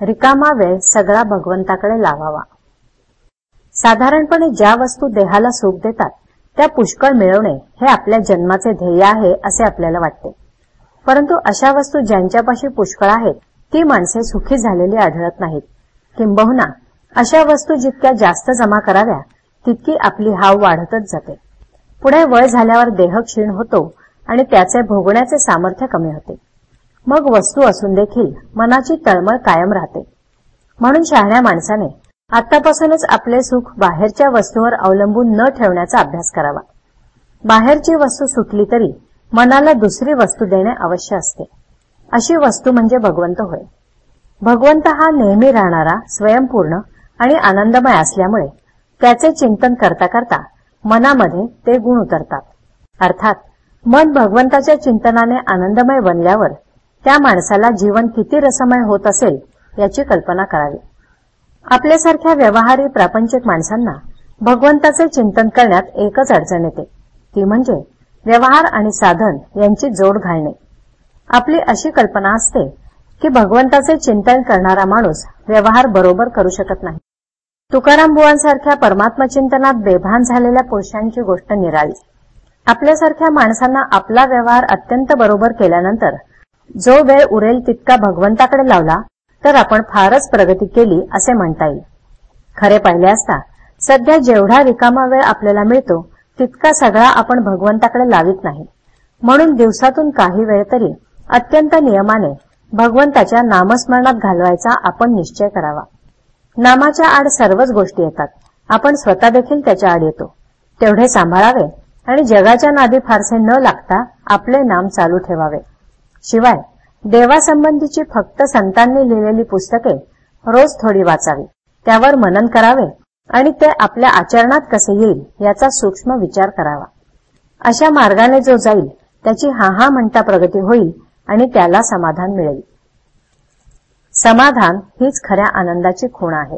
रिकामा वेळ सगळा भगवंताकडे लावावा. साधारणपणे ज्या वस्तू देहाला सुख देतात त्या पुष्कळ मिळवणे हे आपल्या जन्माचे ध्येय आहे असे आपल्याला वाटते. परंतु अशा वस्तू ज्यांच्यापाशी पुष्कळ आहेत ती माणसे सुखी झालेली आढळत नाहीत. किंबहुना अशा वस्तू जितक्या जास्त जमा कराव्या तितकी आपली हाव वाढतच जाते. पुढे वय झाल्यावर देह क्षीण होतो आणि त्याचे भोगण्याचे सामर्थ्य कमी होते. मग वस्तू असून देखील मनाची तळमळ कायम राहते. म्हणून शहाण्या माणसाने आतापासूनच आपले सुख बाहेरच्या वस्तूवर अवलंबून न ठेवण्याचा अभ्यास करावा. बाहेरची वस्तू सुटली तरी मनाला दुसरी वस्तू देणे अवश्य असते. अशी वस्तू म्हणजे भगवंत होय. भगवंत हा नेहमी राहणारा स्वयंपूर्ण आणि आनंदमय असल्यामुळे त्याचे चिंतन करता करता मनामध्ये ते गुण उतरतात. अर्थात मन भगवंताच्या चिंतनाने आनंदमय बनल्यावर त्या माणसाला जीवन किती रसमय होत असेल याची कल्पना करावी. आपल्यासारख्या व्यवहारी प्रापंचिक माणसांना भगवंताचे चिंतन करण्यात एकच अडचण येते. ती म्हणजे व्यवहार आणि साधन यांची जोड घालणे. आपली अशी कल्पना असते की भगवंताचे चिंतन करणारा माणूस व्यवहार बरोबर करू शकत नाही. तुकाराम बुवांसारख्या परमात्मा चिंतनात बेभान झालेल्या पुरुषांची गोष्ट निराळी. आपल्यासारख्या माणसांना आपला व्यवहार अत्यंत बरोबर केल्यानंतर जो वेळ उरेल तितका भगवंताकडे लावला तर आपण फारच प्रगती केली असे म्हणता येईल. खरे पाहिले असता सध्या जेवढा रिकामा वेळ आपल्याला मिळतो तितका सगळा आपण भगवंताकडे लावित नाही. म्हणून दिवसातून काही वेळ तरी अत्यंत नियमाने भगवंताच्या नामस्मरणात घालवायचा आपण निश्चय करावा. नामाच्या आड सर्वच गोष्टी येतात. आपण स्वतः देखील त्याच्या आड येतो. तेवढे सांभाळावे आणि जगाच्या नादी फारसे न लागता आपले नाम चालू ठेवावे. शिवाय देवासंबंधीची फक्त संतांनी लिहिलेली पुस्तके रोज थोडी वाचावी. त्यावर मनन करावे आणि ते आपल्या आचरणात कसे येईल याचा सूक्ष्म विचार करावा. अशा मार्गाने जो जाईल त्याची हा हा म्हणता प्रगती होईल आणि त्याला समाधान मिळेल. समाधान हीच खऱ्या आनंदाची खूण आहे.